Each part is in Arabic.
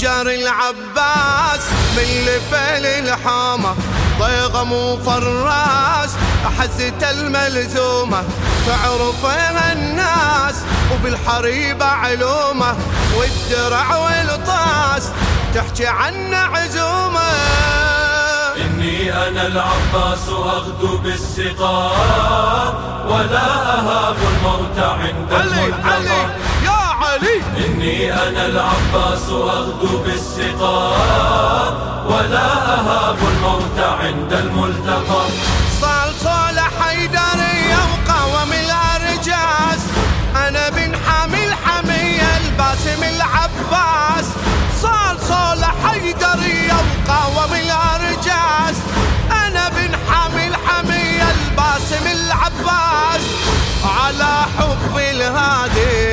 خمجر العباس من لفل الحامة. ضيغم وفراس حزة الملزومة. تعرفها الناس وبالحريبة علومة. والدرع والطاس تحكي عنه عزومة. إني أنا العباس أغدو بالسقاء ولا أهاب الموت عند الملتقى. علي إني أنا العباس أغدو بالسقاء ولا أهاب الموت عند الملتقى. صال صال حيدري وقوم الأرجاس. أنا بن حامي الحمية الباسم العباس. صال صال حيدري وقوم الأرجاس. أنا بن حامي الحمية الباسم العباس. على حب الهادي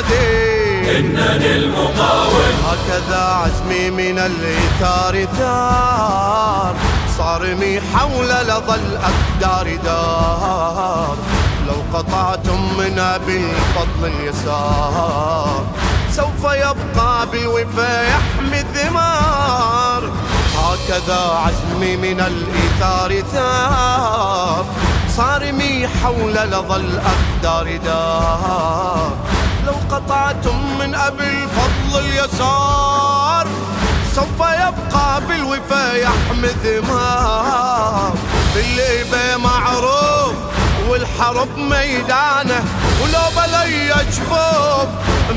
الإفساد إنني المقاوم. هكذا عزمي من الإيثار ثار صارمي حول لظى الأقدار دار. لو قطعتم منها بالفضل اليسار سوف يبقى بالوفا يحمي الثمار. هكذا عزمي من الإيثار ثار صارمي حول لظى الأقدار دار. قطعتم من أبي الفضل اليسار سوف يبقى بالوفا يحمي ثمار بالليبة معروف والحرب ميدانه ولو بلي جفوف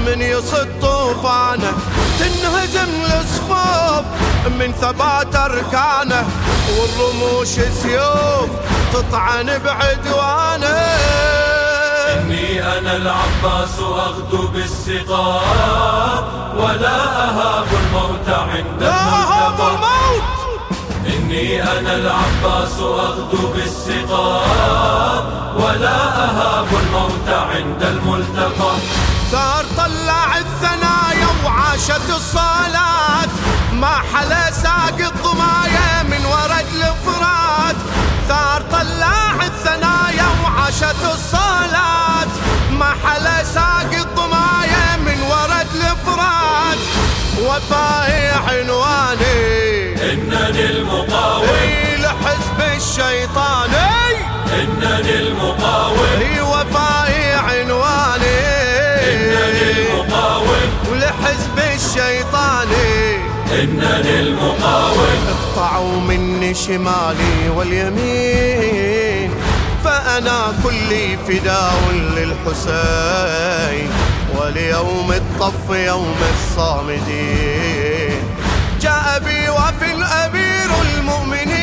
من يصد طوفانه. تنهزم الصفوف من ثبات أركانه والرموش سيوف تطعن بعدوانه. إني أنا العباس أغدو بالسقاء ولا أهاب الموت عند الملتقى إني أنا العباس أغدو بالسقاء ولا أهاب الموت عند الملتقى. ثار طلع الثنايا وعاشت الصلاة ما حلا ساق الشيطان إنني المقاوم وفاي عنواني. إنني المقاوم ولحزب الشيطان. إنني المقاوم اقطعوا مني شمالي واليمين فأنا كلي فداء للحسين. وليوم الطف يوم الصامدين. جاء بي وفي الأبير المؤمنين.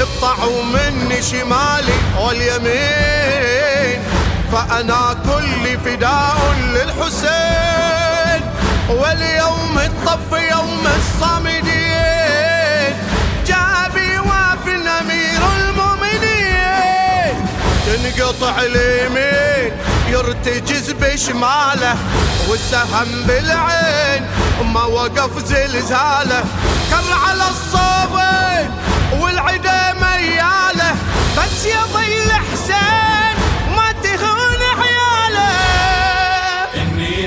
اقطعوا مني شمالي واليمين فأنا كلي فداء للحسين. واليوم الطف يوم الصامدين. جاء بي وفي الأمير المؤمنين تنقطع اليمين يرتجز بشماله والسهم بالعين. ما وقف زلزاله كر على الصوبين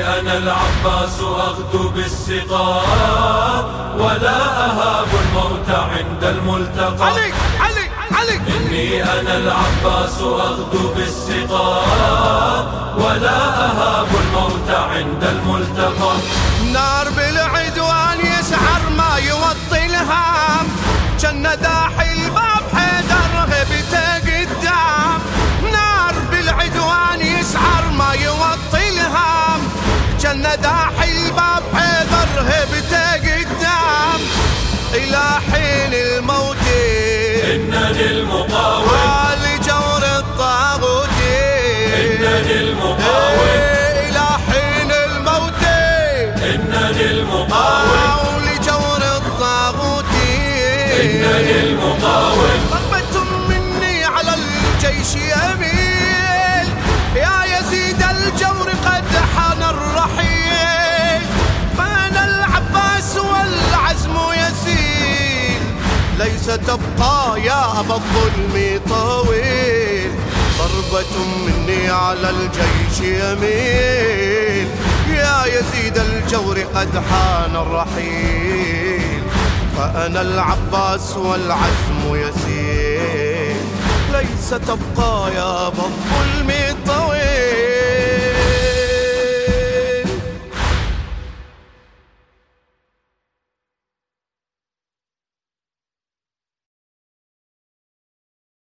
أنا العباس أغدو بالسقاء ولا أهاب الموت عند الملتقى. علي علي علي إني أنا العباس أغدو بالسقاء ولا أهاب الموت عند الملتقى. نار بالعدوان يسعر ما يوطي الهام. جن داحي جن داحي الباب حيدر هبته قدام. إلى حين الموت. إنني المقاوم لجور الطاغوت. إنني المقاوم إلى حين الموت. إنني المقاوم أو لجور الطاغوت. إنني المقاوم رغبة مني على الجيش يميل تبقى يا أبا الظلم طويل. ضربة مني على الجيش يميل. يا يزيد الجور قد حان الرحيل. فأنا العباس والعزم يسير ليس تبقى يا أبا الظلم